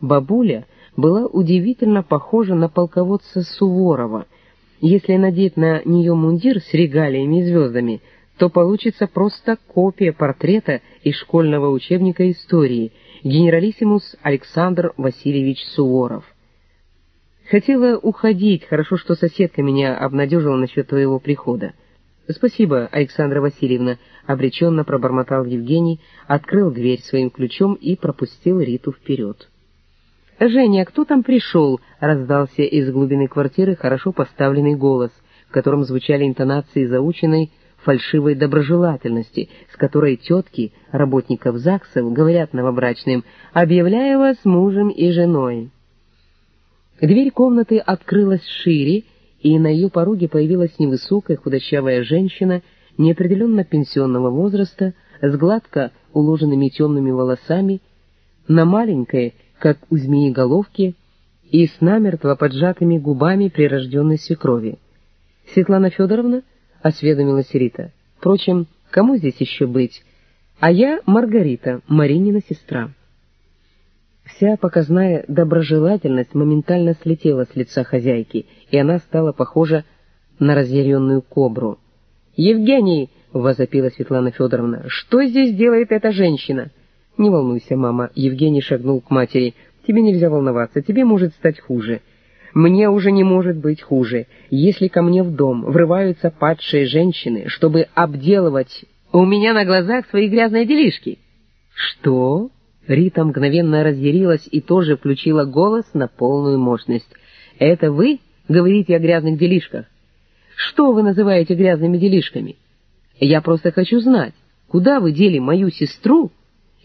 бабуля была удивительно похожа на полководца Суворова. Если надеть на нее мундир с регалиями и звездами, то получится просто копия портрета из школьного учебника истории генералиссимус Александр Васильевич Суворов. Хотела уходить, хорошо, что соседка меня обнадежила насчет твоего прихода. Спасибо, Александра Васильевна, обреченно пробормотал Евгений, открыл дверь своим ключом и пропустил Риту вперед. «Женя, кто там пришел?» — раздался из глубины квартиры хорошо поставленный голос, в котором звучали интонации заученной фальшивой доброжелательности, с которой тетки работников ЗАГСов говорят новобрачным «объявляю вас мужем и женой». Дверь комнаты открылась шире, и на ее пороге появилась невысокая худощавая женщина неопределенно пенсионного возраста с гладко уложенными темными волосами, на маленькой, как у змеи головки, и с намертво поджатыми губами прирожденной свекрови. «Светлана Федоровна?» — осведомилась Рита. «Впрочем, кому здесь еще быть? А я Маргарита, Маринина сестра». Вся показная доброжелательность моментально слетела с лица хозяйки, и она стала похожа на разъяренную кобру. «Евгений!» — возопила Светлана Федоровна. «Что здесь делает эта женщина?» «Не волнуйся, мама», — Евгений шагнул к матери. «Тебе нельзя волноваться, тебе может стать хуже». «Мне уже не может быть хуже. Если ко мне в дом врываются падшие женщины, чтобы обделывать у меня на глазах свои грязные делишки». «Что?» Рита мгновенно разъярилась и тоже включила голос на полную мощность. «Это вы говорите о грязных делишках? Что вы называете грязными делишками? Я просто хочу знать, куда вы дели мою сестру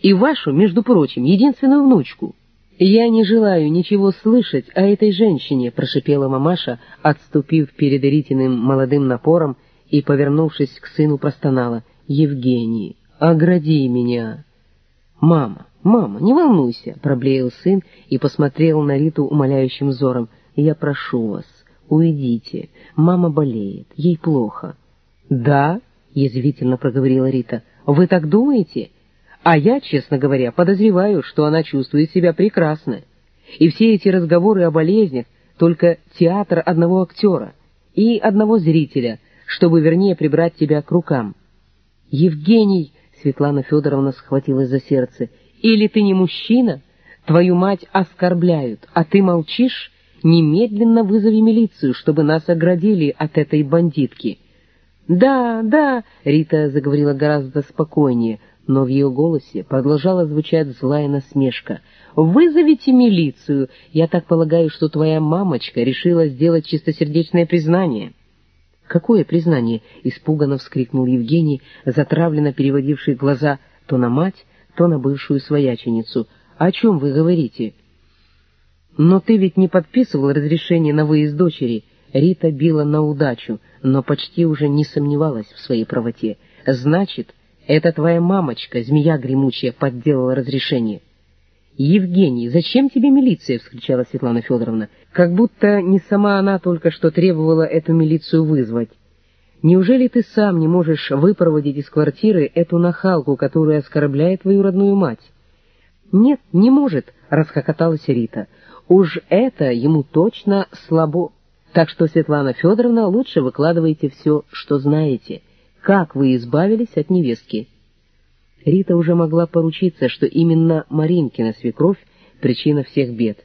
и вашу, между прочим, единственную внучку?» «Я не желаю ничего слышать о этой женщине», — прошипела мамаша, отступив перед Ритиным молодым напором и, повернувшись к сыну, простонала. «Евгений, огради меня!» «Мама, мама, не волнуйся», — проблеял сын и посмотрел на Риту умоляющим взором. «Я прошу вас, уйдите. Мама болеет, ей плохо». «Да?» — язвительно проговорила Рита. «Вы так думаете?» А я, честно говоря, подозреваю, что она чувствует себя прекрасно. И все эти разговоры о болезнях — только театр одного актера и одного зрителя, чтобы вернее прибрать тебя к рукам. Евгений Светлана Федоровна схватилась за сердце. «Или ты не мужчина? Твою мать оскорбляют, а ты молчишь? Немедленно вызови милицию, чтобы нас оградили от этой бандитки». «Да, да», — Рита заговорила гораздо спокойнее, но в ее голосе продолжала звучать злая насмешка. «Вызовите милицию! Я так полагаю, что твоя мамочка решила сделать чистосердечное признание». «Какое признание?» — испуганно вскрикнул Евгений, затравленно переводивший глаза то на мать, то на бывшую свояченицу. «О чем вы говорите?» «Но ты ведь не подписывал разрешение на выезд дочери?» Рита била на удачу, но почти уже не сомневалась в своей правоте. «Значит, это твоя мамочка, змея гремучая, подделала разрешение». «Евгений, зачем тебе милиция?» — вскричала Светлана Федоровна. «Как будто не сама она только что требовала эту милицию вызвать. Неужели ты сам не можешь выпроводить из квартиры эту нахалку, которая оскорбляет твою родную мать?» «Нет, не может», — расхохоталась Рита. «Уж это ему точно слабо. Так что, Светлана Федоровна, лучше выкладывайте все, что знаете. Как вы избавились от невестки?» Рита уже могла поручиться, что именно Маринкина свекровь — причина всех бед —